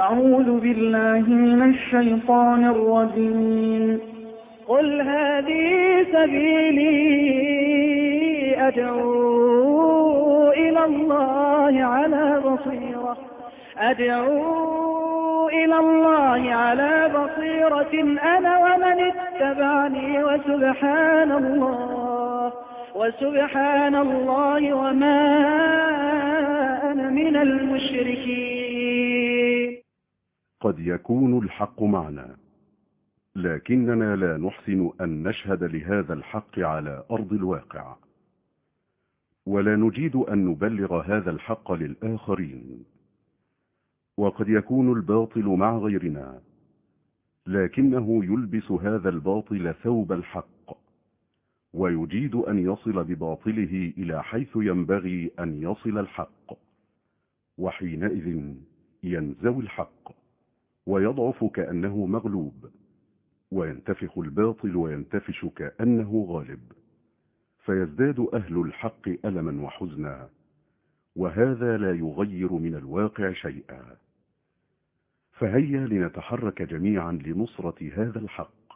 أعوذ بالله من الشيطان الرجيم. قل هذه سبيلي أدعو إلى الله على بصيرة. أدعو إلى الله على بصيرة. أنا ومن اتبعني وسبحان الله. وسبحان الله وما أنا من المشركين. قد يكون الحق معنا. لكننا لا نحسن أن نشهد لهذا الحق على أرض الواقع. ولا نجيد أن نبلغ هذا الحق للآخرين. وقد يكون الباطل مع غيرنا. لكنه يلبس هذا الباطل ثوب الحق. ويجيد أن يصل بباطله إلى حيث ينبغي أن يصل الحق. وحينئذ ينزوي الحق. ويضعف كأنه مغلوب وينتفخ الباطل وينتفش كأنه غالب فيزداد أهل الحق ألما وحزنا وهذا لا يغير من الواقع شيئا. فهيا لنتحرك جميعا لنصرة هذا الحق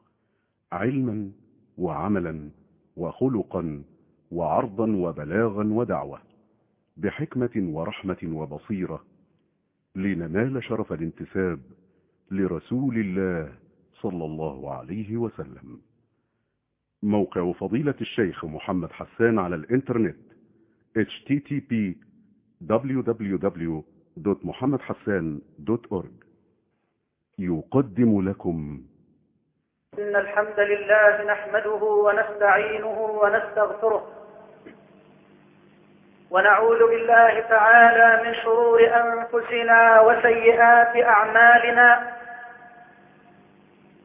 علما وعملا وخلقا وعرضا وبلاغا ودعوة بحكمة ورحمة وبصيرة لننال شرف الانتساب لرسول الله صلى الله عليه وسلم. موقع فضيلة الشيخ محمد حسان على الإنترنت http www.محمدحسان.org يقدم لكم. إن الحمد لله نحمده ونستعينه ونستغفره. ونعوذ بالله تعالى من شرور أنفسنا وسيئات أعمالنا.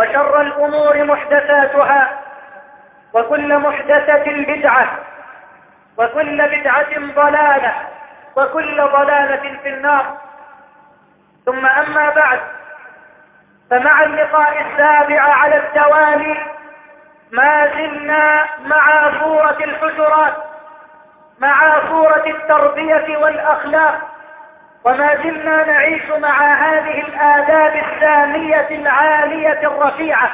وشر الأمور محدثاتها وكل محدثة بدعة وكل بدعة ضلالة وكل ضلالة في النار. ثم أما بعد فمع اللقاء السابع على التوالي ما زلنا مع صورة الحجرات مع صورة التربية والأخلاق. وما زلنا نعيش مع هذه الآداب السامية العالية الرفيعة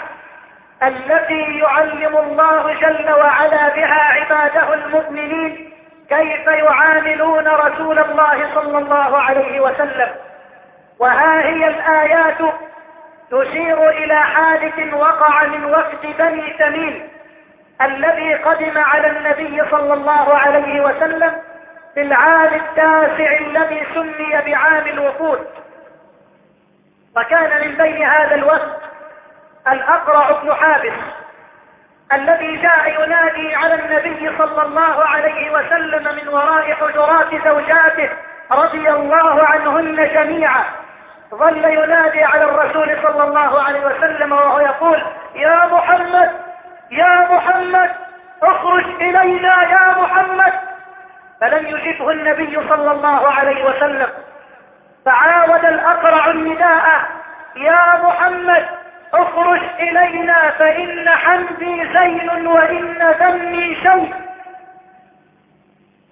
التي يعلم الله جل وعلا بها عباده المؤمنين كيف يعاملون رسول الله صلى الله عليه وسلم. وها هي الآيات تشير إلى حادث وقع من وفد بني تميم الذي قدم على النبي صلى الله عليه وسلم في العام التاسع الذي سمي بعام الوفود. وكان من بين هذا الوفد الأقرع بن حابس الذي جاء ينادي على النبي صلى الله عليه وسلم من وراء حجرات زوجاته رضي الله عنهن جميعا. ظل ينادي على الرسول صلى الله عليه وسلم وهو يقول يا محمد! يا محمد! اخرج إلينا يا محمد! فلم يجبه النبي صلى الله عليه وسلم. فعاود الأقرع النداء يا محمد اخرج إلينا فإن حمدي زين وإن ذمي شيء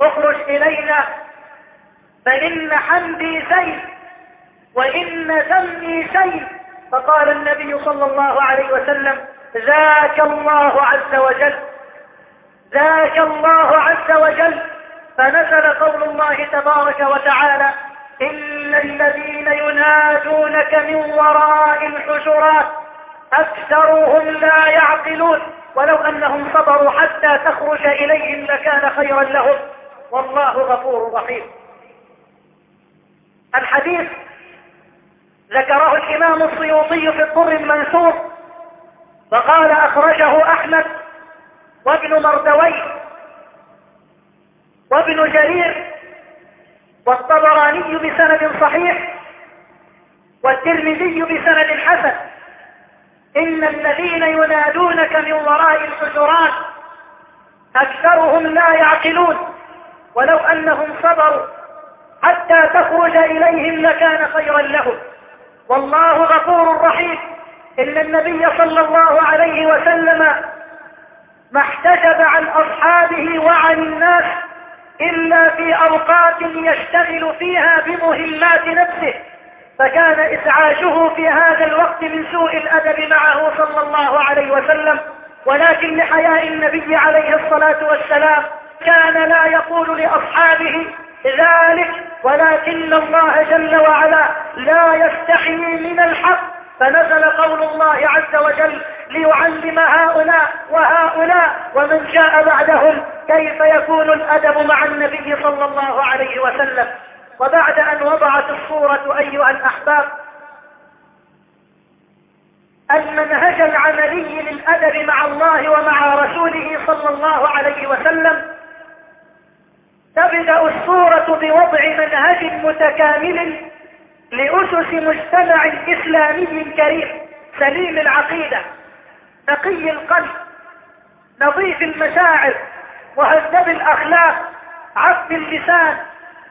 اخرج إلينا فإن حمدي زين وإن ذمي شيء فقال النبي صلى الله عليه وسلم ذاك الله عز وجل ذاك الله عز وجل فنزل قول الله تبارك وتعالى إن الذين ينادونك من وراء الحجرات أكثرهم لا يعقلون ولو أنهم صبروا حتى تخرج إليهم لكان خيرا لهم. والله غفور رحيم. الحديث ذكره الإمام السيوطي في الطر المنثور فقال أخرجه أحمد وابن مردوي وابن جرير والطبراني بسند صحيح والترمذي بسند حسن. إن الذين ينادونك من وراء الحجرات أكثرهم لا يعقلون. ولو أنهم صبروا حتى تخرج إليهم لكان خيرا لهم. والله غفور رحيم. إن النبي صلى الله عليه وسلم ما احتجب عن أصحابه وعن الناس إلا في أوقات يشتغل فيها بمهمات نفسه فكان إسعاشه في هذا الوقت من سوء الأدب معه صلى الله عليه وسلم. ولكن لحياء النبي عليه الصلاة والسلام كان لا يقول لأصحابه ذلك ولكن الله جل وعلا لا يستحي من الحق فنزل قول الله عز وجل ليعلم هؤلاء وهؤلاء ومن جاء بعدهم كيف يكون الأدب مع النبي صلى الله عليه وسلم. وبعد أن وضعت الصورة أيها الأحباب المنهج العملي للأدب مع الله ومع رسوله صلى الله عليه وسلم تبدأ الصورة بوضع منهج متكامل لأسس مجتمع إسلامي كريم سليم العقيدة نقي القلب نظيف المشاعر مهذب الأخلاق عف اللسان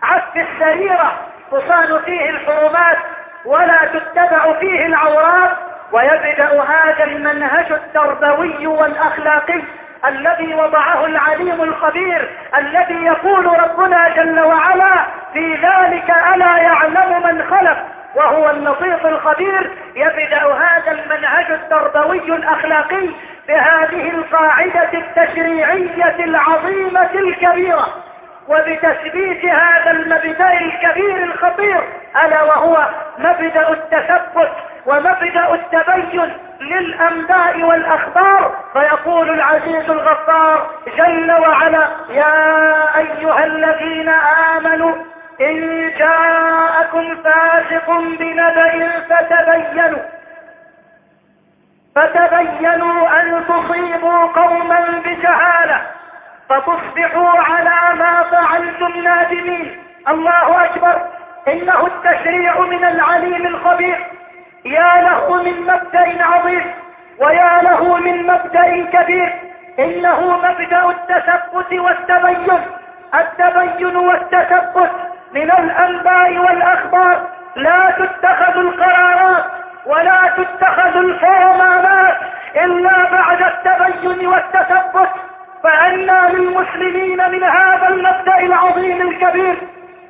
عف السريرة تصان فيه الحرمات ولا تتبع فيه العورات ويبدأ هذا المنهج التربوي والأخلاقي. الذي وضعه العليم الخبير الذي يقول ربنا جل وعلا في ذلك ألا يعلم من خلق وهو اللطيف الخبير يبدأ هذا المنهج التربوي الأخلاقي بهذه القاعدة التشريعية العظيمة الكبيرة. وبتثبيت هذا المبدأ الكبير الخطير ألا وهو مبدأ التثبت ومبدأ التبين للأنباء والأخبار. فيقول العزيز الغفار جل وعلا يا أيها الذين آمنوا إن جاءكم فاسق بنبأ فتبينوا فتبينوا أن تصيبوا قوما بجهالة. فتصبحوا على ما فعلتم نادمين. الله أكبر. إنه التشريع من العليم الخبير. يا له من مبدأ عظيم ويا له من مبدأ كبير. إنه مبدأ التثبت والتبين. التبين والتثبت من الأنباء والأخبار. لا تتخذ القرارات ولا تتخذ الفرمانات إلا بعد التبين والتثبت. فأنا للمسلمين من هذا المبدأ العظيم الكبير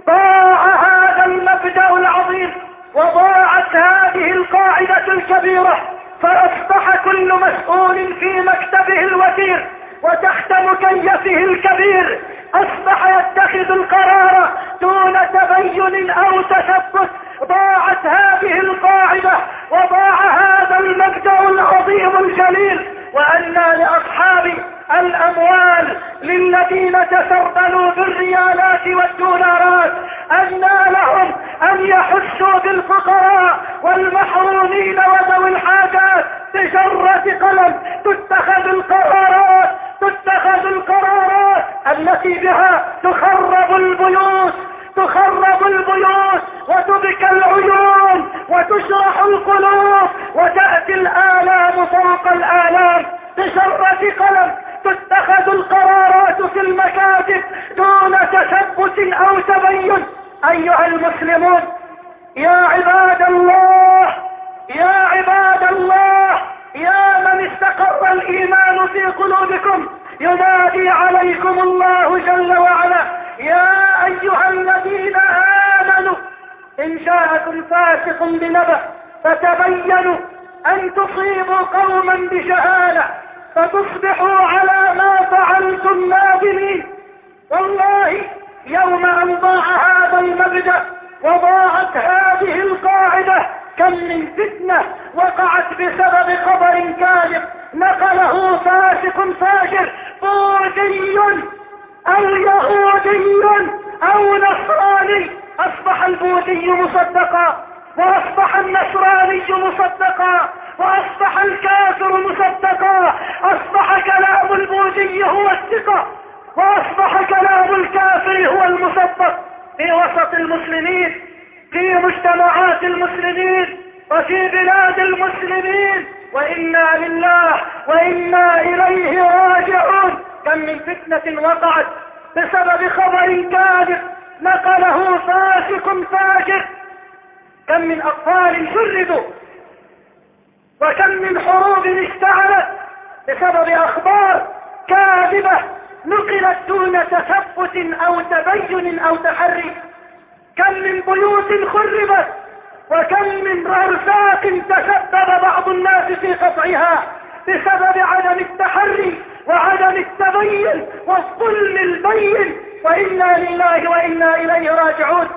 ضاع هذا المبدأ العظيم وضاعت هذه القاعدة الكبيرة فأصبح كل مسؤول في مكتبه الوثير وتحت مكيفه الكبير أصبح يتخذ القرار دون تبين أو تثبت. ضاعت هذه القاعدة وضاع هذا المبدأ العظيم الجليل. وأنا لأصحاب الأموال للذين تسربلوا بالريالات والدولارات أنا لهم أن يحسوا بالفقراء والمحرومين وذوي الحاجات بجرة قلم. تتخذ القرارات تتخذ القرارات التي بها تخرب البيوت تخرب البيوت وتبكى العيون وتشرح القلوب وتأتي الآلام فوق الآلام بشرة قلم تتخذ القرارات في المكاتب دون تثبت أو تبين أيها المسلمون يا عباد الله يا عباد الله يا من استقر الإيمان في قلوبكم ينادي عليكم الله جل وعلا يا أيها الذين آمنوا إن جاءكم فاسق بنبأ فتبينوا أن تصيبوا قوما بجهاله فتصبحوا على ما فعلتم نادمين. والله يوم أن ضاع المبدأ وضاعت هذه القاعدة كم من فتنة وقعت بسبب خبر كاذب نقله فاسق فاجر بوذي أو يهودي أو نصراني. أصبح البوذي مصدقا وأصبح النصراني مصدقا وأصبح الكافر مصدقا. أصبح كلام البوذي هو الثقة وأصبح كلام الكافر هو المصدق. في وسط المسلمين في مجتمعات المسلمين وفي بلاد المسلمين. وإنا لله وإنا إليه راجعون. كم من فتنة وقعت بسبب خبر كاذب نقله فاسق فاجر. كم من أطفال شردوا وكم من حروب اشتعلت بسبب أخبار كاذبة نقلت دون تثبت أو تبين أو تحري كم من بيوت خربت وكم من رزاق تسبب بعض الناس في قطعها بسبب عدم التحري وعدم التبين والظلم البين. وإنا لله وإنا إليه راجعون.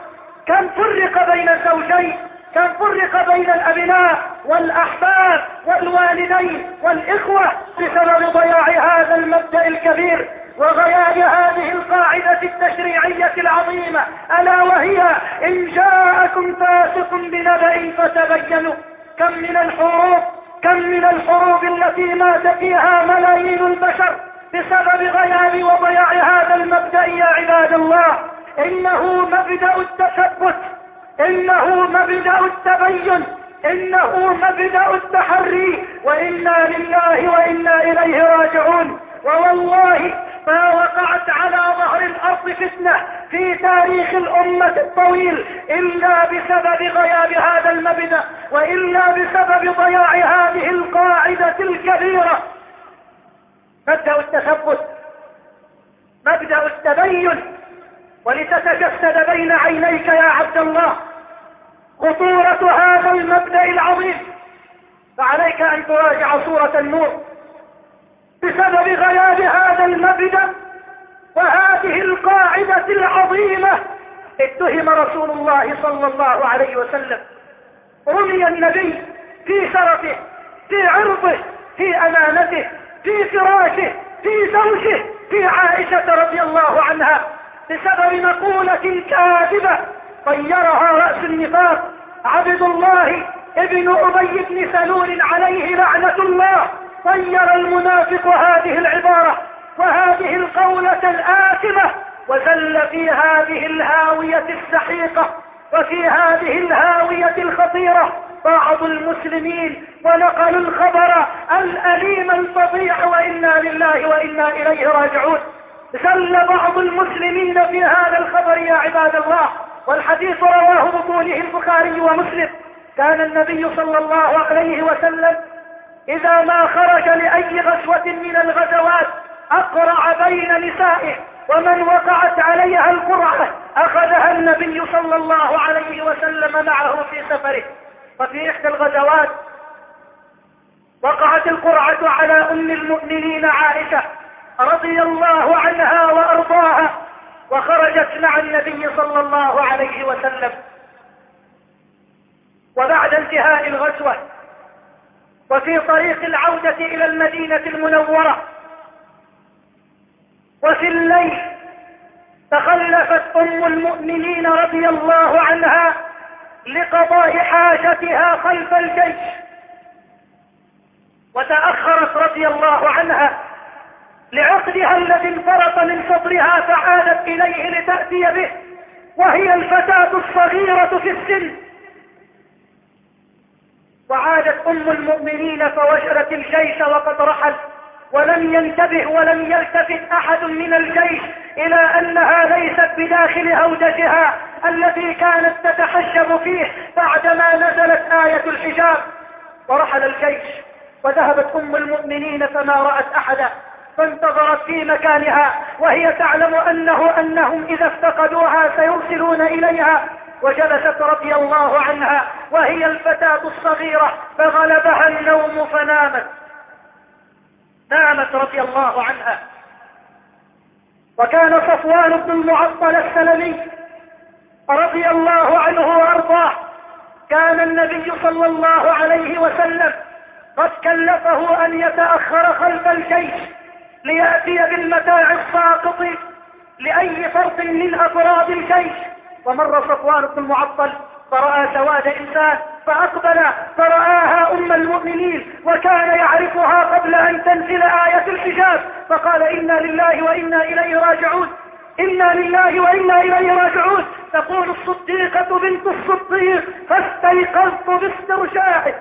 كم فرق بين الزوجين؟ كم فرق بين الأبناء والأحباب والوالدين والإخوة بسبب ضياع هذا المبدأ الكبير؟ وغياب هذه القاعدة التشريعية العظيمة ألا وهي إن جاءكم فاسق بنبأ فتبينوا. كم من الحروب كم من الحروب التي مات فيها ملايين البشر بسبب غياب وضياع هذا المبدأ يا عباد الله. إنه مبدأ التثبت إنه مبدأ التبين إنه مبدأ التحري. وإنا لله وإنا إليه راجعون. ووالله ما وقعت على ظهر الأرض فتنة في تاريخ الأمة الطويل إلا بسبب غياب هذا المبدأ وإلا بسبب ضياع هذه القاعدة الكبيرة. مبدأ التثبت مبدأ التبين ولتتجسد بين عينيك يا عبد الله خطورة هذا المبدأ العظيم. فعليك أن تراجع سورة النور. بسبب غياب هذا المبدأ وهذه القاعدة العظيمة اتهم رسول الله صلى الله عليه وسلم. رمي النبي في شرفه في عرضه في أمانته في فراشه في زوجه في عائشة رضي الله عنها. بسبب مقولة كاذبة طيرها رأس النفاق عبد الله ابن أبي بن سلول عليه لعنة الله. طير المنافق هذه العبارة وهذه القولة الآثمة وزل في هذه الهاوية السحيقة وفي هذه الهاوية الخطيرة بعض المسلمين ونقلوا الخبر الأليم الفظيع وإنا لله وإنا إليه راجعون. زل بعض المسلمين في هذا الخبر يا عباد الله والحديث رواه بطوله البخاري ومسلم. كان النبي صلى الله عليه وسلم إذا ما خرج لأي غزوة من الغزوات أقرع بين نسائه ومن وقعت عليها القرعة أخذها النبي صلى الله عليه وسلم معه في سفره. وفي إحدى الغزوات وقعت القرعة على أم المؤمنين عائشة رضي الله عنها وأرضاها وخرجت مع النبي صلى الله عليه وسلم. وبعد انتهاء الغزوة وفي طريق العودة إلى المدينة المنورة. وفي الليل تخلفت أم المؤمنين رضي الله عنها لقضاء حاجتها خلف الجيش. وتأخرت رضي الله عنها لعقدها الذي انفرط من صدرها فعادت إليه لتأتي به وهي الفتاة الصغيرة في السن. وعادت أم المؤمنين فوجدت الجيش وقد رحل ولم ينتبه ولم يلتفت أحد من الجيش إلى أنها ليست بداخل هودجها التي كانت تتحجب فيه بعدما نزلت آية الحجاب. ورحل الجيش وذهبت أم المؤمنين فما رأت أحدا فانتظرت في مكانها وهي تعلم أنه أنهم إذا افتقدوها سيرسلون إليها. وجلست رضي الله عنها وهي الفتاة الصغيرة فغلبها النوم فنامت. نامت رضي الله عنها. وكان صفوان بن المعطل السلمي رضي الله عنه وأرضاه كان النبي صلى الله عليه وسلم قد كلفه أن يتأخر خلف الجيش ليأتي بالمتاع الساقط لأي فرد من أفراد الجيش. ومر صفوان بن المعطل فرأى سواد إنسان فأقبل فرآها أم المؤمنين وكان يعرفها قبل أن تنزل آية الحجاب فقال إنا لله وإنا إليه راجعون. إنا لله وإنا إليه راجعون. تقول الصديقة بنت الصديق فاستيقظت باسترجاعه.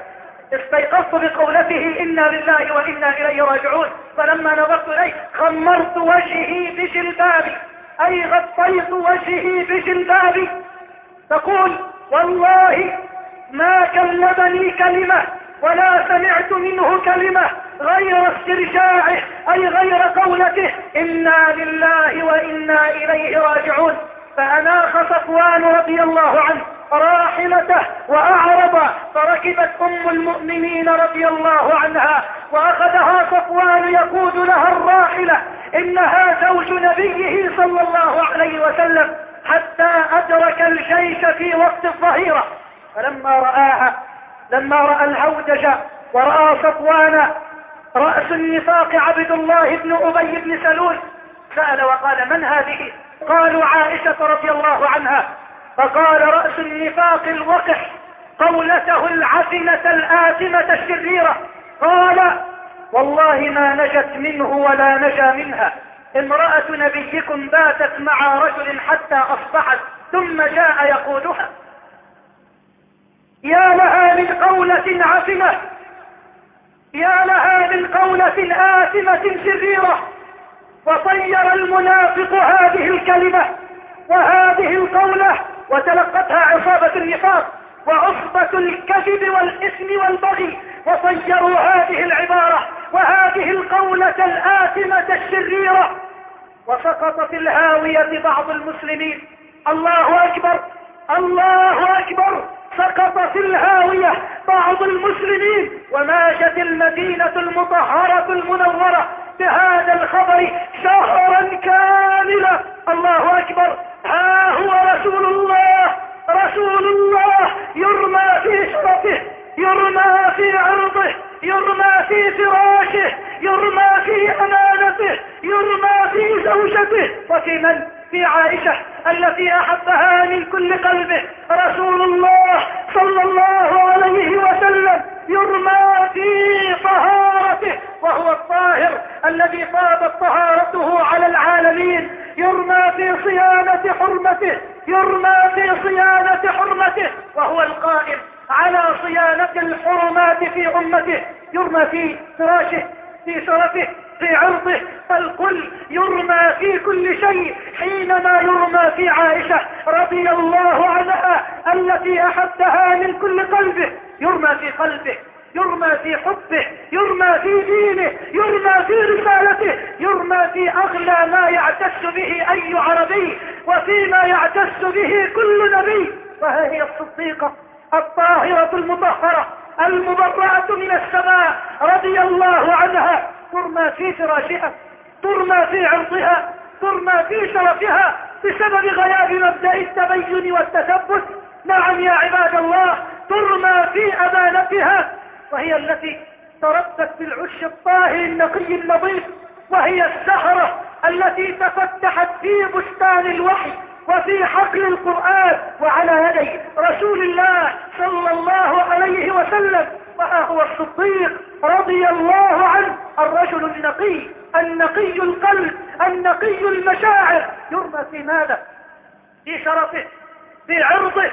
استيقظت بقولته إنا لله وإنا إليه راجعون. فلما نظرت إليه خمرت وجهي بجلبابي. أي غطيت وجهي بجلبابي تقول والله ما كلمني كلمة ولا سمعت منه كلمة غير استرجاعه أي غير قولته. إنا لله وإنا إليه راجعون. فأناخ صفوان رضي الله عنه راحلته وأعرض فركبت أم المؤمنين رضي الله عنها وأخذها صفوان يقود لها الراحلة إنها زوج نبيه صلى الله عليه وسلم حتى أدرك الجيش في وقت الظهيرة. فلما رآها لما رأى الهودج ورأى صفوان رأس النفاق عبد الله بن أبي بن سلول سأل وقال من هذه؟ قالوا عائشة رضي الله عنها فقال رأس النفاق الوقح قولته العفنة الآثمة الشريرة. قال والله ما نجت منه ولا نجا منها. امرأة نبيكم باتت مع رجل حتى أصبحت ثم جاء يقودها. يا لها من قولة عفمة يا لها من قولة آثمة شريرة. وطير المنافق هذه الكلمة وهذه القولة وتلقتها عصابة النفاق وعصبة الكذب والإثم والبغي وطيروا هذه العبارة وهذه القولة الآثمة الشريرة. وسقط في الهاوية بعض المسلمين. الله أكبر! الله أكبر! سقط في الهاوية بعض المسلمين وماشت المدينة المطهرة المنورة بهذا الخبر شهرا كاملا. الله أكبر. ها هو رسول الله. رسول الله يرمى في شرفه يرمى في عرضه يرمى في فراشه يرمى في أمانته يرمى في زوجته. وفي من؟ في عائشة التي أحبها من كل قلبه. رسول الله صلى الله عليه وسلم يرمى في طهارته. وهو الطاهر الذي طابت طهارته على العالمين. يرمى في صيانة حرمته. يرمى في صيانة حرمته وهو القائم على صيانة الحرمات في أمته. يرمى في فراشه في شرفه في عرضه. فالكل يرمى في كل شيء حينما يرمى في عائشة رضي الله عنها التي أحبها من كل قلبه. يرمى في قلبه. يرمى في حبه يرمى في دينه يرمى في رسالته يرمى في أغلى ما يعتز به أي عربي وفيما يعتز به كل نبي. فها هي الصديقة الطاهرة المطهرة المبرأة من السماء رضي الله عنها. ترمى في فراشها ترمى في عرضها ترمى في شرفها بسبب غياب مبدأ التبين والتثبت. نعم يا عباد الله ترمى في أمانتها وهي التي تربت في العش الطاهر النقي النظيف وهي السهرة التي تفتحت في بستان الوحي وفي حقل القرآن وعلى يدي رسول الله صلى الله عليه وسلم. وها هو الصديق رضي الله عنه الرجل النقي النقي القلب النقي المشاعر. يرمى في ماذا؟ في شرفه في عرضه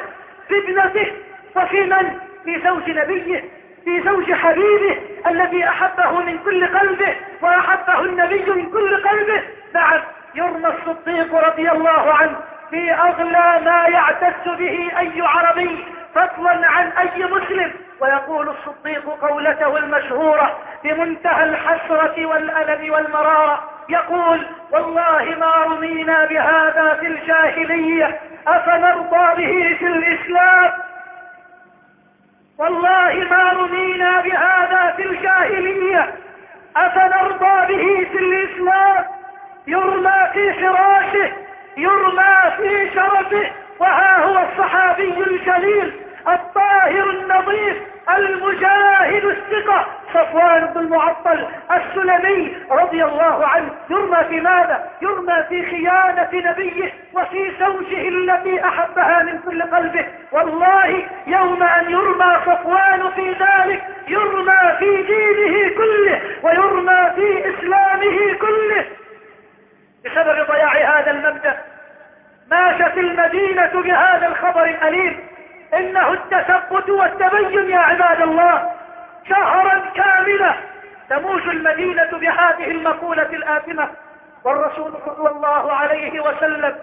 في ابنته وفي من؟ في زوج نبيه في زوج حبيبه الذي أحبه من كل قلبه وأحبه النبي من كل قلبه. نعم يرمى الصديق رضي الله عنه في أغلى ما يعتز به أي عربي فضلا عن أي مسلم. ويقول الصديق قولته المشهورة بمنتهى الحسرة والألم والمرارة يقول والله ما رمينا بهذا في الجاهلية أفنرضى به في الإسلام؟ والله ما رمينا بهذا في الجاهلية. أفنرضى به في الإسلام؟ يرمى في فراشه يرمى في شرفه وها هو الصحابي الجليل. الطاهر النظيف المجاهد الثقة. صفوان بن المعطل السلمي رضي الله عنه يرمى في ماذا؟ يرمى في خيانة نبيه وفي زوجه التي أحبها من كل قلبه. والله يوم أن يرمى صفوان في ذلك يرمى في دينه كله ويرمى في إسلامه كله. بسبب ضياع هذا المبدأ ماشت المدينة بهذا الخبر الأليم. إنه التثبت والتبين يا عباد الله شهرا كاملة تموج المدينة بهذه المقولة الآثمة والرسول صلى الله عليه وسلم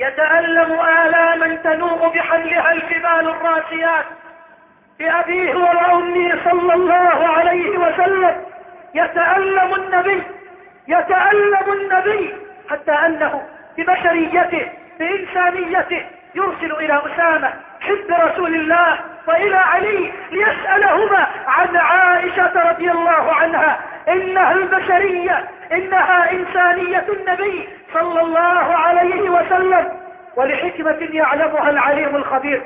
يتألم آلاما تنوء بحملها الجبال الراسيات بأبيه وأمه صلى الله عليه وسلم يتألم النبي يتألم النبي حتى أنه ببشريته بإنسانيته يرسل إلى أسامة حب رسول الله وإلى علي ليسألهما عن عائشة رضي الله عنها. إنها البشرية إنها إنسانية النبي صلى الله عليه وسلم. ولحكمة يعلمها العليم الخبير.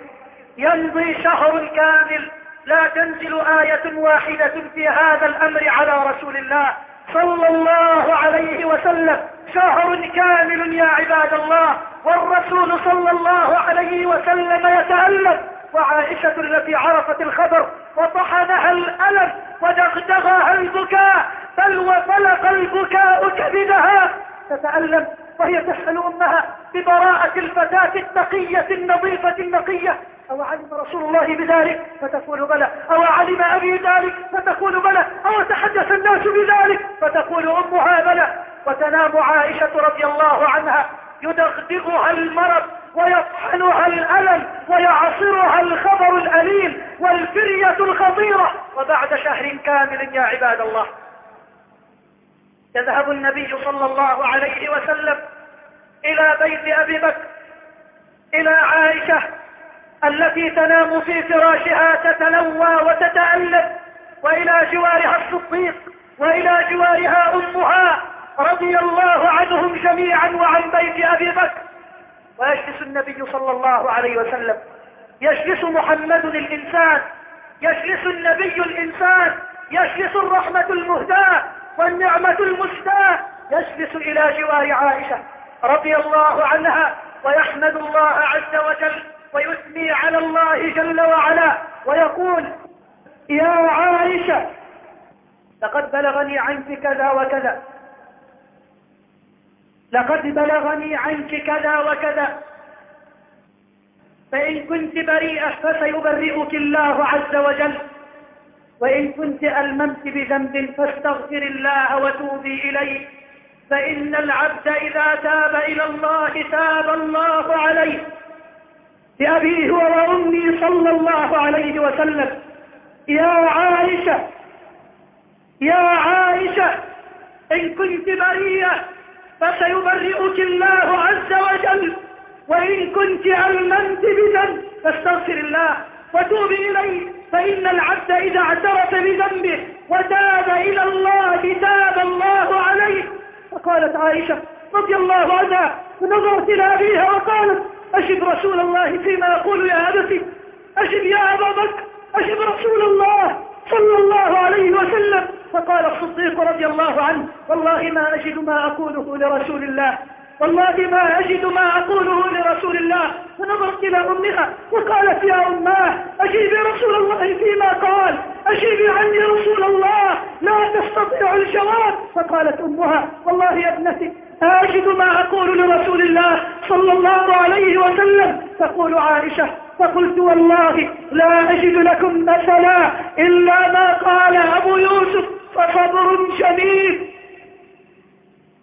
يمضي شهر كامل لا تنزل آية واحدة في هذا الأمر على رسول الله. صلى الله عليه وسلم شهر كامل يا عباد الله والرسول صلى الله عليه وسلم يتألم وعائشة التي عرفت الخبر وطحنها الألم ودغدغها البكاء بل وفلق البكاء كبدها تتألم وهي تسأل أمها ببراءة الفتاة التقية النظيفة النقية. أو علم رسول الله بذلك فتقول بلى. أو علم أبي ذلك فتقول بلى. أو تحدث الناس بذلك فتقول أمها بلى. وتنام عائشة رضي الله عنها. يدغدغها المرض ويطحنها الألم ويعصرها الخبر الأليم والفرية الخطيرة. وبعد شهر كامل يا عباد الله يذهب النبي صلى الله عليه وسلم إلى بيت أبي بكر إلى عائشة التي تنام في فراشها تتلوى وتتألم وإلى جوارها الصديق وإلى جوارها أمها رضي الله عنهم جميعا وعن بيت أبي بكر. ويجلس النبي صلى الله عليه وسلم. يجلس محمد الإنسان يجلس النبي الإنسان يجلس الرحمة المهداة. والنعمة المسداة يجلس إلى جوار عائشة رضي الله عنها ويحمد الله عز وجل ويثني على الله جل وعلا ويقول يا عائشة لقد بلغني عنك كذا وكذا لقد بلغني عنك كذا وكذا فإن كنت بريئة فسيبرئك الله عز وجل. وإن كنت ألممت بذنب فاستغفر الله وتوبي إليه فإن العبد إذا تاب إلى الله تاب الله عليه. بأبيه وأمي صلى الله عليه وسلم. يا عائشة يا عائشة إن كنت بريئة فسيبرئك الله عز وجل وإن كنت علمنت بذنب فاستغفر الله. وتوب إليه فإن العبد إذا اعترف بذنبه وتاب إلى الله تاب الله عليه. فقالت عائشة رضي الله عنها فنظرت إلى أبيها وقالت أجب رسول الله فيما يقول يا أبتي أجب يا أبا بكر أجب رسول الله صلى الله عليه وسلم. فقال الصديق رضي الله عنه والله ما أجد ما أقوله لرسول الله. والله ما أجد ما أقوله لرسول الله. فنظرت إلى أمها وقالت يا أماه أجيبي رسول الله فيما قال. أجيبي عني رسول الله. لا تستطيع الجواب. فقالت أمها والله يا ابنتي أجد ما أقول لرسول الله صلى الله عليه وسلم. تقول عائشة فقلت والله لا أجد لكم مثلا إلا ما قال أبو يوسف فصبر جميل.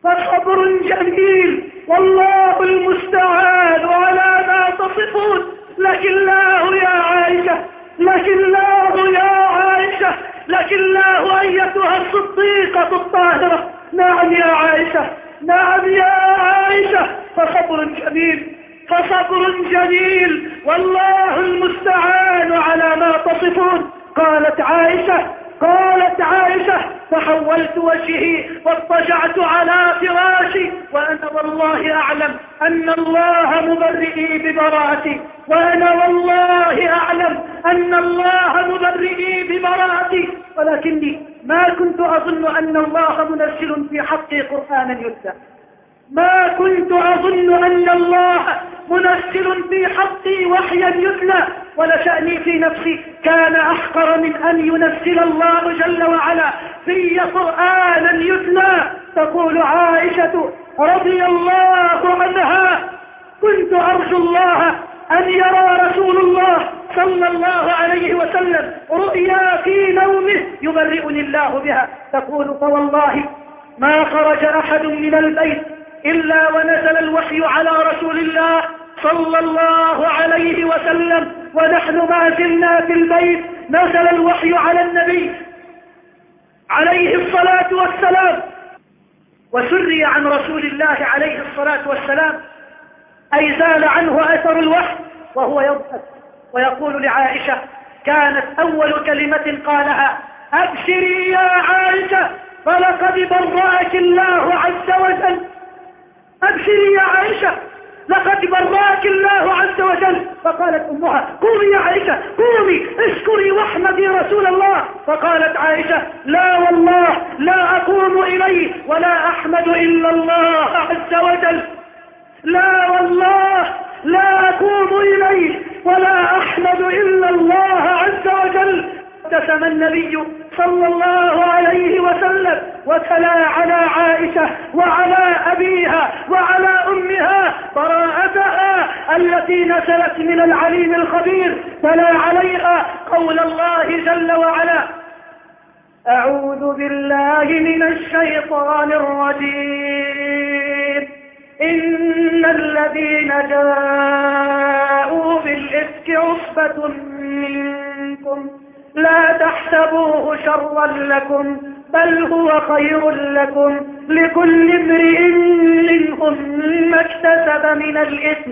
فصبر جميل والله المستعان على ما تصفون. لكن الله يا عائشة لكن الله يا عائشة لكن الله أيتها الصديقة الطاهرة. نعم يا عائشة نعم يا عائشة. فصبر جميل فصبر جميل. والله المستعان على ما تصفون. قالت عائشة قالت عائشة فحولت وجهي واضطجعت على فراشي وأنا والله أعلم أن الله مبرئي ببراءتي وأنا والله أعلم أن الله مبرئي ببراءتي ولكني ما كنت أظن أن الله منزل في حقي قرآنا يتلى ما كنت أظن أن الله منزل في حقي وحيا يتلى ولشأني في نفسي كان أحقر من أن ينزل الله جل وعلا في قرآنا يتلى. تقول عائشة رضي الله عنها كنت أرجو الله أن يرى رسول الله صلى الله عليه وسلم رؤيا في نومه يبرئني الله بها. تقول فوالله ما خرج أحد من البيت إلا ونزل الوحي على رسول الله صلى الله عليه وسلم ونحن ما زلنا في البيت نزل الوحي على النبي عليه الصلاة والسلام. وسري عن رسول الله عليه الصلاة والسلام أي زال عنه أثر الوحي وهو يضحك ويقول لعائشة كانت أول كلمة قالها أبشري يا عائشة فلقد برأك الله عز وجل. أبشري يا عائشة. لقد براك الله عز وجل. فقالت أمها قومي يا عائشة قومي اشكري واحمدي رسول الله. فقالت عائشة لا والله لا أقوم إليه ولا أحمد إلا الله عز وجل. لا والله لا أقوم إليه ولا أحمد إلا الله عز وجل. ابتسم النبي صلى الله عليه وسلم وتلا على عائشة وعلى أبيها وعلى التي نزلت من العليم الخبير تلا عليها قول الله جل وعلا أعوذ بالله من الشيطان الرجيم. إن الذين جاءوا بالإفك عصبة منكم لا تحسبوه شرا لكم بل هو خير لكم. لكل امرئ منهم ما اكتسب من الإثم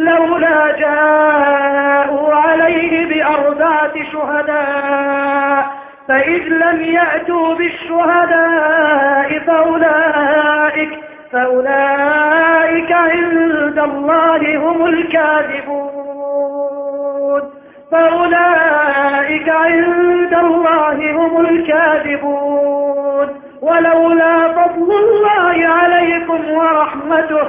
لولا جاءوا عليه بأربعة شهداء فإذ لم يأتوا بالشهداء فأولئك, فأولئك عند الله هم الكاذبون. فأولئك عند الله هم الكاذبون. ولولا فضل الله عليكم ورحمته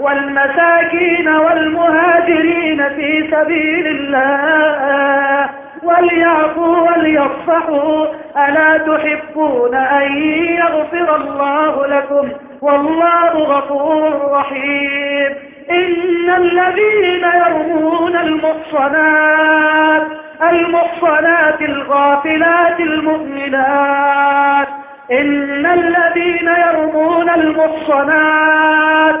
والمساكين والمهاجرين في سبيل الله وليعفوا وليصفحوا. ألا تحبون أن يغفر الله لكم؟ والله غفور رحيم. إن الذين يرمون المحصنات المحصنات الغافلات المؤمنات إن الذين يرمون المحصنات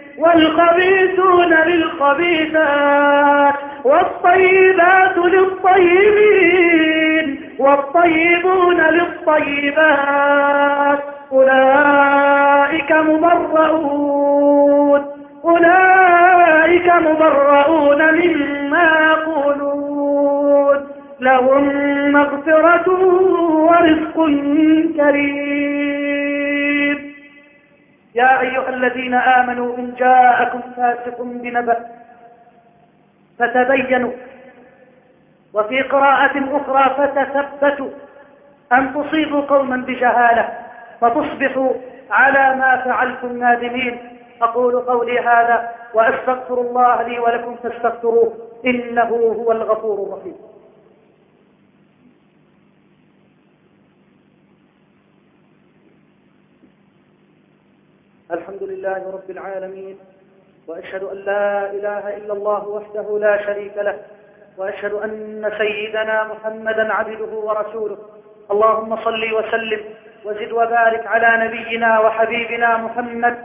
والخبيثون للخبيثات والطيبات للطيبين والطيبون للطيبات أولئك مبرؤون أولئك مبرؤون مما يقولون لهم مغفرة ورزق كريم يا أيها الذين آمنوا إن جاءكم فاسق بنبأ فتبينوا وفي قراءة أخرى فتثبتوا أن تصيبوا قوما بجهالة فتصبحوا على ما فعلتم نادمين. أقول قولي هذا وأستغفر الله لي ولكم فاستغفروه إنه هو الغفور الرحيم. الحمد لله رب العالمين وأشهد أن لا إله إلا الله وحده لا شريك له وأشهد أن سيدنا محمدا عبده ورسوله. اللهم صل وسلم وزد وبارك على نبينا وحبيبنا محمد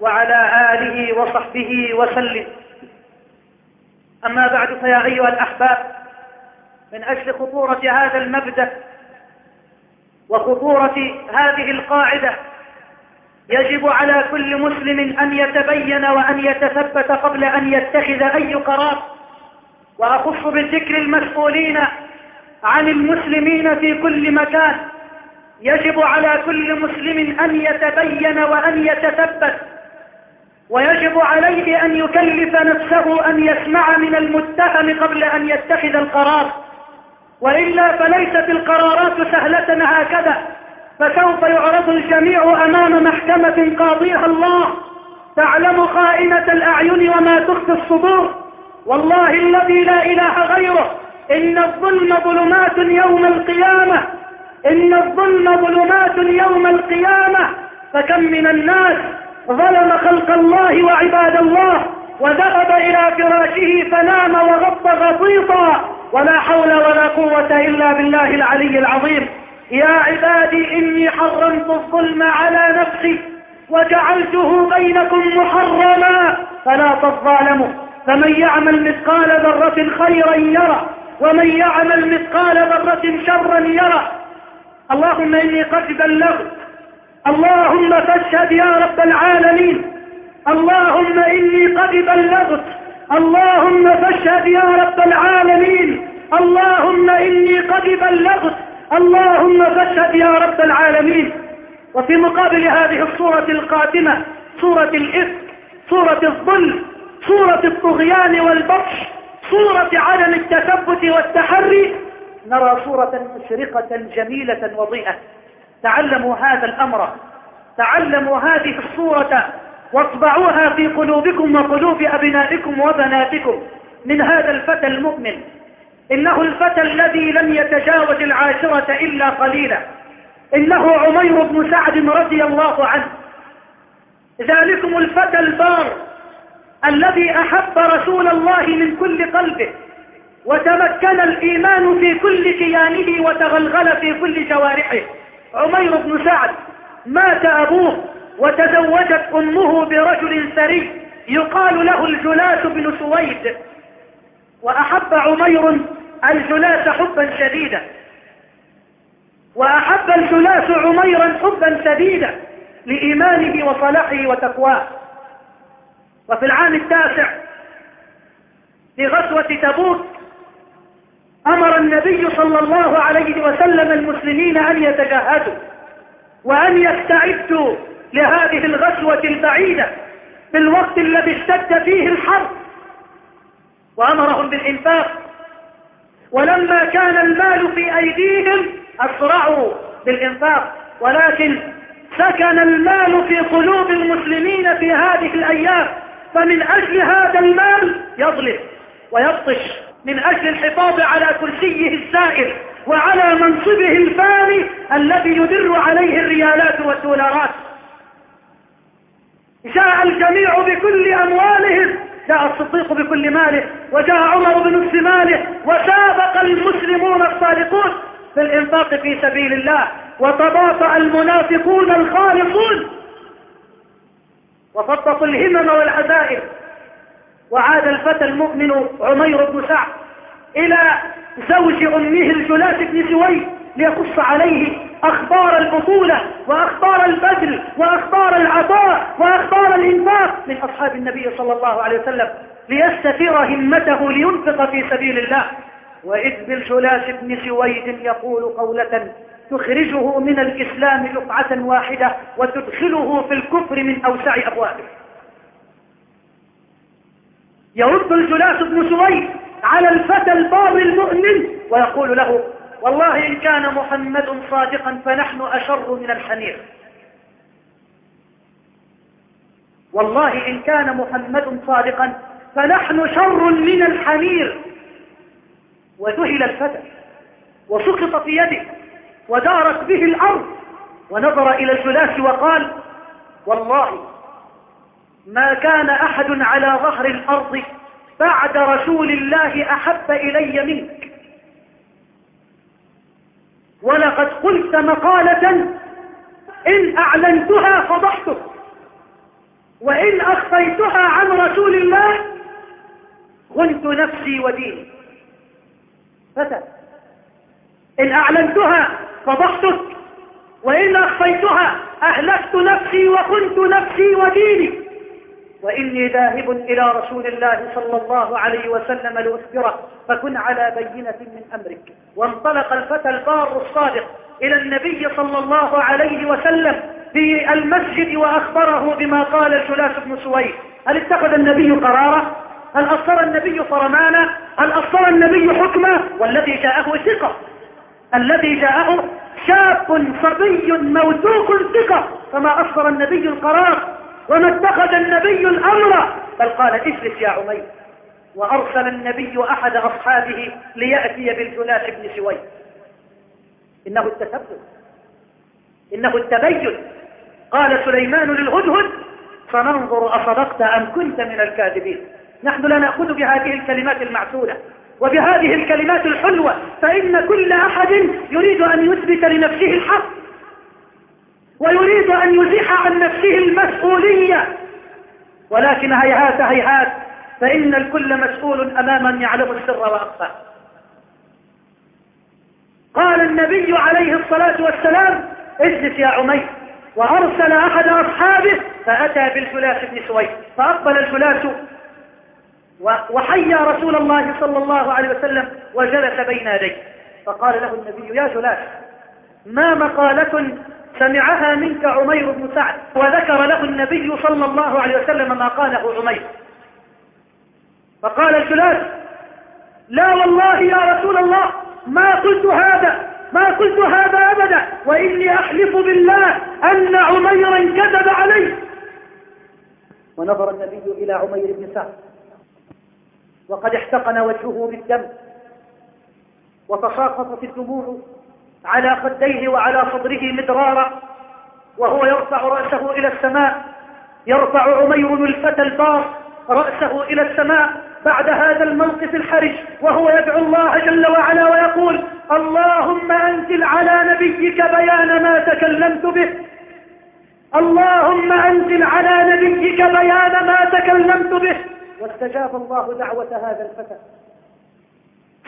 وعلى آله وصحبه وسلم. أما بعد فيا أيها الأحباب من أجل خطورة هذا المبدأ وخطورة هذه القاعدة يجب على كل مسلم أن يتبين وأن يتثبت قبل أن يتخذ أي قرار. وأخص بالذكر المسؤولين عن المسلمين في كل مكان. يجب على كل مسلم أن يتبين وأن يتثبت. ويجب عليه أن يكلف نفسه أن يسمع من المتهم قبل أن يتخذ القرار. وإلا فليست القرارات سهلة هكذا. فسوف يعرض الجميع أمام محكمة قاضيها الله. تعلم خائنة الأعين وما تخفي الصدور. والله الذي لا إله غيره. إن الظلم ظلمات يوم القيامة. إن الظلم ظلمات يوم القيامة. فكم من الناس ظلم خلق الله وعباد الله وذهب إلى فراشه فنام وغط غطيطا ولا حول ولا قوة إلا بالله العلي العظيم. يا عبادي إني حرمت الظلم على نفسي وجعلته بينكم محرما. فلا تظالموا. فمن يعمل مثقال ذرة خيرا يرى ومن يعمل مثقال ذرة شرا يرى اللهم إني قد بلغت. اللهم فاشهد يا رب العالمين. اللهم إني قد بلغت. اللهم فاشهد يا رب العالمين. اللهم إني قد بلغت. اللهم فاشهد يا رب العالمين. وفي مقابل هذه الصورة القادمة صورة الإفك صورة الظلم صورة الطغيان والبطش صورة عدم التثبت والتحري نرى صورة مشرقة جميلة وضيئة. تعلموا هذا الأمر. تعلموا هذه الصورة. واطبعوها في قلوبكم وقلوب أبنائكم وبناتكم. من هذا الفتى المؤمن. إنه الفتى الذي لم يتجاوز العاشرة إلا قليلا. إنه عمير بن سعد رضي الله عنه. ذلكم الفتى البار الذي أحب رسول الله من كل قلبه وتمكن الإيمان في كل كيانه وتغلغل في كل جوارحه. عمير بن سعد مات أبوه وتزوجت أمه برجل ثري يقال له الجلاس بن سويد. وأحب عمير الجلاس حبا شديدا. وأحب الجلاس عميرا حبا شديدا لإيمانه وصلاحه وتقواه. وفي العام التاسع في غزوة تبوك أمر النبي صلى الله عليه وسلم المسلمين أن يتجهزوا وأن يستعدوا لهذه الغزوة البعيدة في الوقت الذي اشتد فيه الحرب. وأمرهم بالإنفاق ولما كان المال في أيديهم أسرعوا بالإنفاق ولكن سكن المال في قلوب المسلمين في هذه الأيام فمن أجل هذا المال يظلم ويبطش من أجل الحفاظ على كرسيه السائر وعلى منصبه الفاني الذي يدر عليه الريالات والدولارات. جاء الجميع بكل أموالهم جاء الصديق بكل ماله وجاء عمر بنفس ماله وسابق المسلمون الصادقون في الإنفاق في سبيل الله وتباطأ المنافقون الخالصون. وفضطوا الهمم والعزائم. وعاد الفتى المؤمن عمير بن سعد إلى زوج أمه الجلاس بن سويد. ليقص عليه أخبار البطولة وأخبار البذل وأخبار العطاء وأخبار الإنفاق من أصحاب النبي صلى الله عليه وسلم ليستثير همته لينفق في سبيل الله. وإذ بالجلاس بن سويد يقول قولة تخرجه من الإسلام دفعة واحدة وتدخله في الكفر من أوسع أبوابه. يرد الجلاس بن سويد على الفتى البار المؤمن ويقول له والله إن كان محمد صادقا فنحن أشر من الحمير. والله إن كان محمد صادقا فنحن شر من الحمير. وذهل الفتى وسقط في يده ودارت به الأرض ونظر إلى الجلاس وقال والله ما كان أحد على ظهر الأرض بعد رسول الله أحب إلي منك. ولقد قلت مقالة إن أعلنتها فضحتك وإن أخفيتها عن رسول الله خنت نفسي وديني. فتى. إن أعلنتها فضحتك وإن أخفيتها أهلكت نفسي وخنت نفسي وديني. وإني ذاهب إلى رسول الله صلى الله عليه وسلم لأخبره فكن على بينة من أمرك. وانطلق الفتى البار الصادق إلى النبي صلى الله عليه وسلم في المسجد وأخبره بما قال الجلاس بن سويد. هل اتخذ النبي قرارا هل أصر النبي فرمانا هل أصر النبي حكمة؟ والذي جاءه ثقة. الذي جاءه شاب صبي موثوق ثقة. فما أصر النبي القرار؟ وما اتخذ النبي الأمر. بل قال اجلس يا عمير. وأرسل النبي أحد أصحابه ليأتي بالجلاس بن سويد إنه التثبت. إنه التبين. قال سليمان للهدهد فننظر أصدقت أم كنت من الكاذبين. نحن لا نأخذ بهذه الكلمات المعسولة وبهذه الكلمات الحلوة. فإن كل أحد يريد أن يثبت لنفسه الحق. ويريد أن يزيح عن نفسه المسؤولية. ولكن هيهات هيهات فإن الكل مسؤول أمام من يعلم السر وأخفى قال النبي عليه الصلاة والسلام اجلس يا عمير وأرسل أحد أصحابه فأتى بالجلاس بن سويد فأقبل الجلاس وحيا رسول الله صلى الله عليه وسلم وجلس بين يديه. فقال له النبي يا جلاس ما مقالة سمعها منك عمير بن سعد وذكر له النبي صلى الله عليه وسلم ما قاله عمير. فقال الجلاس لا والله يا رسول الله ما قلت هذا ما قلت هذا أبدا وإني أحلف بالله أن عميرا كذب علي ونظر النبي إلى عمير بن سعد وقد احتقن وجهه بالدم وتساقطت الدموع على خديه وعلى صدره مدرارا وهو يرفع رأسه إلى السماء. يرفع عمير الفتى البار رأسه إلى السماء بعد هذا الموقف الحرج وهو يدعو الله جل وعلا ويقول اللهم أنزل على نبيك بيان ما تكلمت به اللهم أنزل على نبيك بيان ما تكلمت به. واستجاب الله دعوة هذا الفتى.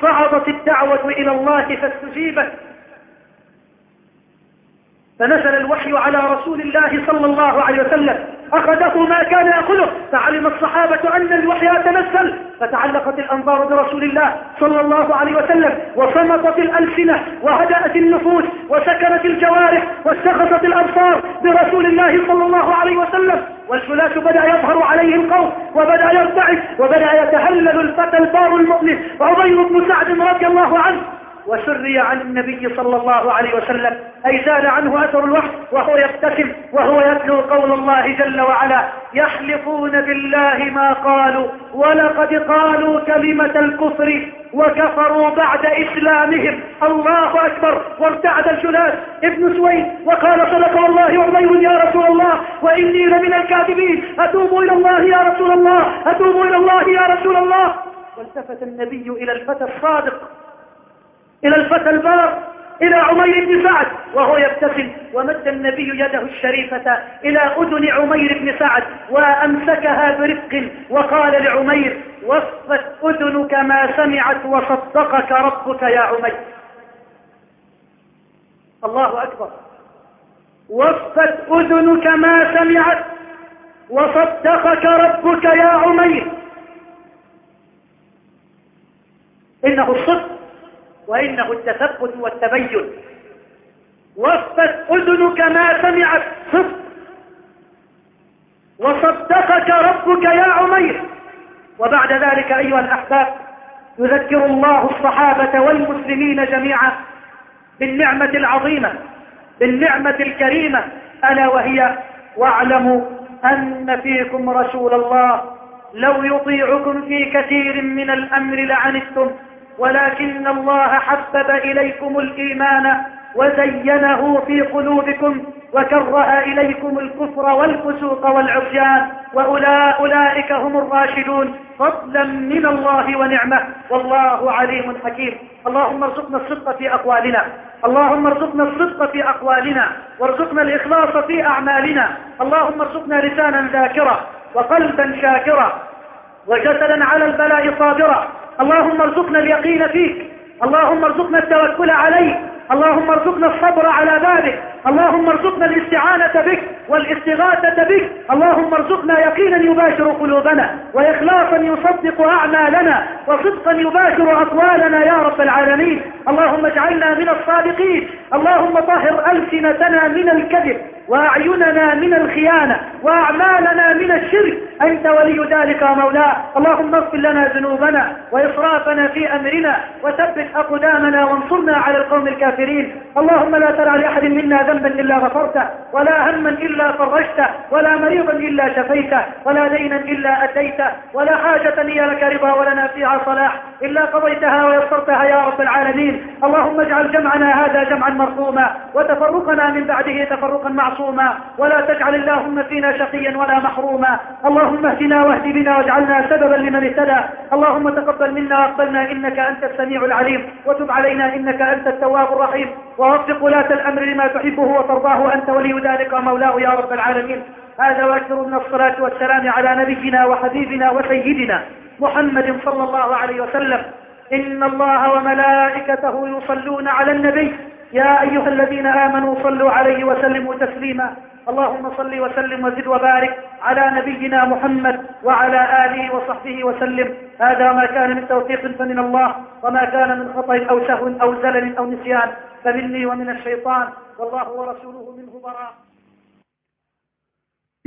صعدت الدعوة إلى الله فاستجيبت. فنزل الوحي على رسول الله صلى الله عليه وسلم. أخذه ما كان يأخذه. فعلم الصحابة أن الوحي يتنزل فتعلقت الأنظار برسول الله صلى الله عليه وسلم. وصمتت الألسنة وهدأت النفوس وسكنت الجوارح واستخصت الأبصار برسول الله صلى الله عليه وسلم. والفلاس بدأ يظهر عليه القوم وبدأ يرتعد وبدأ يتهلل الفتى البار المؤمن. عبير بن سعد رضي الله عنه وسري عن النبي صلى الله عليه وسلم أي زال عنه أثر الوحي وهو يبتسم وهو يتلو قول الله جل وعلا يحلفون بالله ما قالوا ولقد قالوا كلمة الكفر وكفروا بعد إسلامهم. الله أكبر! وارتعد الجلال ابن سويد وقال صدق والله عمير يا رسول الله وإني لمن الكاذبين. أتوب إلى الله يا رسول الله أتوب إلى الله يا رسول الله. والتفت النبي إلى الفتى الصادق إلى الفتى البار إلى عمير بن سعد وهو يبتسم ومد النبي يده الشريفة إلى أذن عمير بن سعد وأمسكها برفق وقال لعمير وصفت أذنك ما سمعت وصدقك ربك يا عمير. الله أكبر. وصفت أذنك ما سمعت وصدقك ربك يا عمير. إنه الصدق. وإنه التثبت والتبين. وفت أذنك ما سمعت. صدق وصدقك ربك يا عمير. وبعد ذلك أيها الأحباب يذكر الله الصحابة والمسلمين جميعا بالنعمة العظيمة بالنعمة الكريمة. ألا وهي واعلموا أن فيكم رسول الله لو يطيعكم في كثير من الأمر لعنتم. ولكن الله حبب إليكم الإيمان وزينه في قلوبكم وكره إليكم الكفر والفسوق والعصيان وأولئك هم الراشدون. فضلا من الله ونعمة. والله عليم حكيم. اللهم ارزقنا الصدق في أقوالنا. اللهم ارزقنا الصدق في أقوالنا. وارزقنا الإخلاص في أعمالنا. اللهم ارزقنا لسانا ذاكرا وقلبا شاكرا وجسدا على البلاء صابرا. اللهم ارزقنا اليقين فيك. اللهم ارزقنا التوكل عليك. اللهم ارزقنا الصبر على بابك. اللهم ارزقنا الاستعانة بك والاستغاثة بك. اللهم ارزقنا يقينا يباشر قلوبنا وإخلاصا يصدق أعمالنا وصدقا يباشر أقوالنا يا رب العالمين. اللهم اجعلنا من الصادقين. اللهم طهر ألسنتنا من الكذب. وأعيننا من الخيانة وأعمالنا من الشرك. أنت ولي ذلك مولاه اللهم اغفر لنا ذنوبنا وإسرافنا في أمرنا وثبت أقدامنا وانصرنا على القوم الكافرين. اللهم لا ترى لأحد منا ذنبا إلا غفرته ولا هما إلا فرجته ولا مريضا إلا شفيته ولا دينا إلا أتيته ولا حاجة هي لك رضا ولنا فيها صلاح. إلا قضيتها ويسرتها يا رب العالمين. اللهم اجعل جمعنا هذا جمعا مرحوما وتفرقنا من بعده تفرقا معصوما. ولا تجعل اللهم فينا شقيا ولا محروما. اللهم اهدنا واهد بنا واجعلنا سببا لمن اهتدى. اللهم تقبل منا وأقبلنا إنك أنت السميع العليم. وتب علينا إنك أنت التواب الرحيم. ووفق ولاة الأمر لما تحبه وترضاه. أنت ولي ذلك ومولاه يا رب العالمين. هذا وأكثر من الصلاة والسلام على نبينا وحبيبنا وسيدنا محمد صلى الله عليه وسلم. إن الله وملائكته يصلون على النبي. يا أيها الذين آمنوا صلوا عليه وسلموا تسليما. اللهم صل وسلم وزد وبارك على نبينا محمد وعلى آله وصحبه وسلم. هذا ما كان من توفيق فمن الله وما كان من خطأ أو سهو أو زلل أو نسيان. فمني ومن الشيطان. والله ورسوله منه براء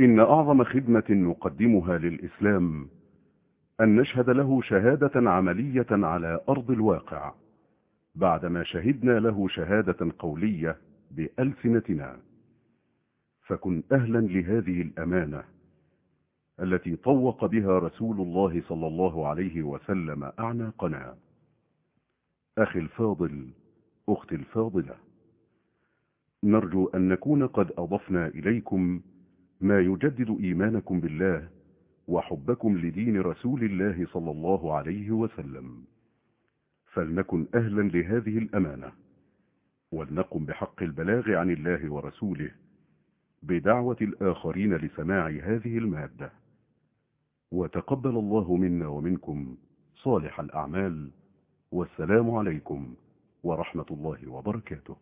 إن أعظم خدمة نقدمها للإسلام أن نشهد له شهادة عملية على أرض الواقع. بعدما شهدنا له شهادة قولية بألسنتنا فكن أهلا لهذه الأمانة التي طوق بها رسول الله صلى الله عليه وسلم أعناقنا. أخي الفاضل أختي الفاضلة نرجو أن نكون قد أضفنا إليكم ما يجدد إيمانكم بالله وحبكم لدين رسول الله صلى الله عليه وسلم. فلنكن أهلا لهذه الأمانة ولنقم بحق البلاغ عن الله ورسوله بدعوة الآخرين لسماع هذه المادة. وتقبل الله منا ومنكم صالح الأعمال والسلام عليكم ورحمة الله وبركاته.